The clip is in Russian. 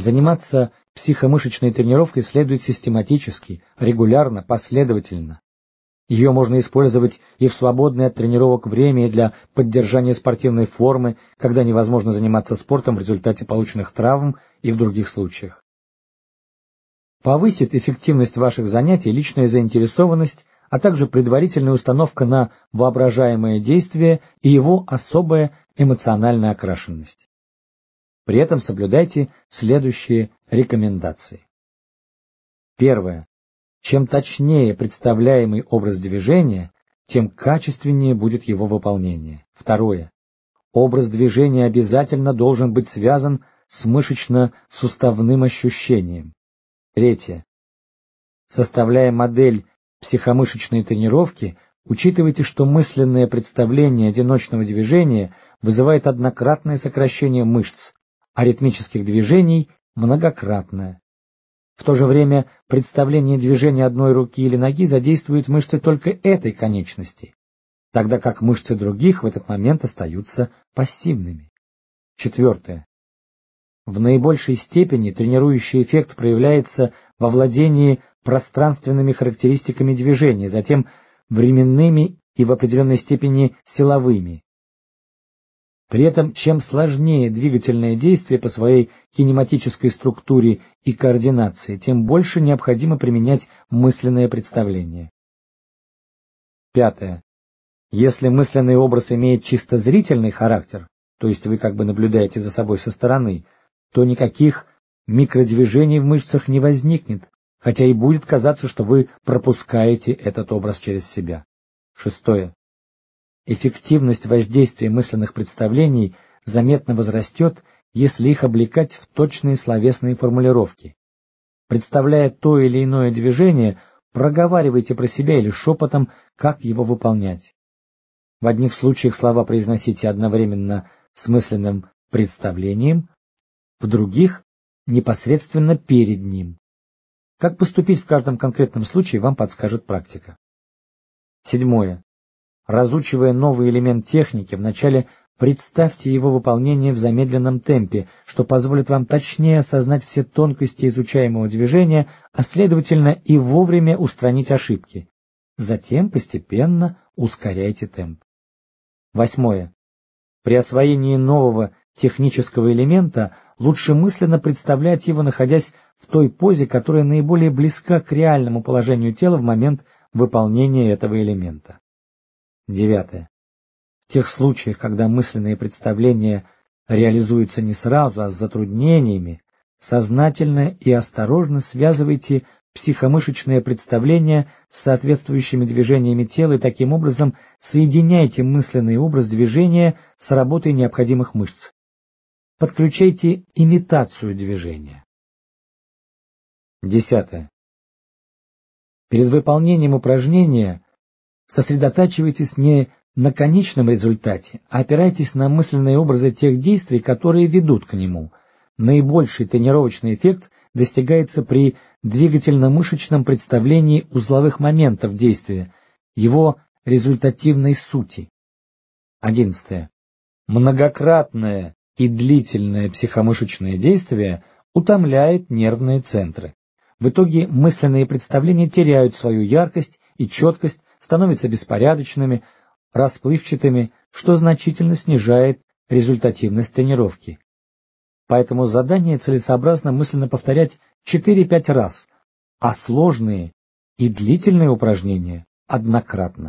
Заниматься психомышечной тренировкой следует систематически, регулярно, последовательно. Ее можно использовать и в свободное от тренировок время и для поддержания спортивной формы, когда невозможно заниматься спортом в результате полученных травм и в других случаях. Повысит эффективность ваших занятий личная заинтересованность, а также предварительная установка на воображаемое действие и его особая эмоциональная окрашенность. При этом соблюдайте следующие рекомендации. Первое. Чем точнее представляемый образ движения, тем качественнее будет его выполнение. Второе. Образ движения обязательно должен быть связан с мышечно-суставным ощущением. Третье. Составляя модель психомышечной тренировки, учитывайте, что мысленное представление одиночного движения вызывает однократное сокращение мышц, а ритмических движений – многократное. В то же время представление движения одной руки или ноги задействует мышцы только этой конечности, тогда как мышцы других в этот момент остаются пассивными. Четвертое. В наибольшей степени тренирующий эффект проявляется во владении пространственными характеристиками движения, затем временными и в определенной степени силовыми. При этом, чем сложнее двигательное действие по своей кинематической структуре и координации, тем больше необходимо применять мысленное представление. Пятое. Если мысленный образ имеет чисто зрительный характер, то есть вы как бы наблюдаете за собой со стороны, то никаких микродвижений в мышцах не возникнет, хотя и будет казаться, что вы пропускаете этот образ через себя. Шестое. Эффективность воздействия мысленных представлений заметно возрастет, если их облекать в точные словесные формулировки. Представляя то или иное движение, проговаривайте про себя или шепотом, как его выполнять. В одних случаях слова произносите одновременно с мысленным представлением, в других — непосредственно перед ним. Как поступить в каждом конкретном случае, вам подскажет практика. Седьмое. Разучивая новый элемент техники, вначале представьте его выполнение в замедленном темпе, что позволит вам точнее осознать все тонкости изучаемого движения, а следовательно и вовремя устранить ошибки. Затем постепенно ускоряйте темп. Восьмое. При освоении нового технического элемента лучше мысленно представлять его, находясь в той позе, которая наиболее близка к реальному положению тела в момент выполнения этого элемента. Девятое. В тех случаях, когда мысленные представления реализуются не сразу, а с затруднениями, сознательно и осторожно связывайте психомышечное представление с соответствующими движениями тела и таким образом соединяйте мысленный образ движения с работой необходимых мышц. Подключайте имитацию движения. Десятое. Перед выполнением упражнения сосредотачивайтесь не на конечном результате, а опирайтесь на мысленные образы тех действий, которые ведут к нему. Наибольший тренировочный эффект достигается при двигательно-мышечном представлении узловых моментов действия, его результативной сути. Одиннадцатое. Многократное и длительное психомышечное действие утомляет нервные центры. В итоге мысленные представления теряют свою яркость и четкость, становятся беспорядочными, расплывчатыми, что значительно снижает результативность тренировки. Поэтому задание целесообразно мысленно повторять 4-5 раз, а сложные и длительные упражнения однократно.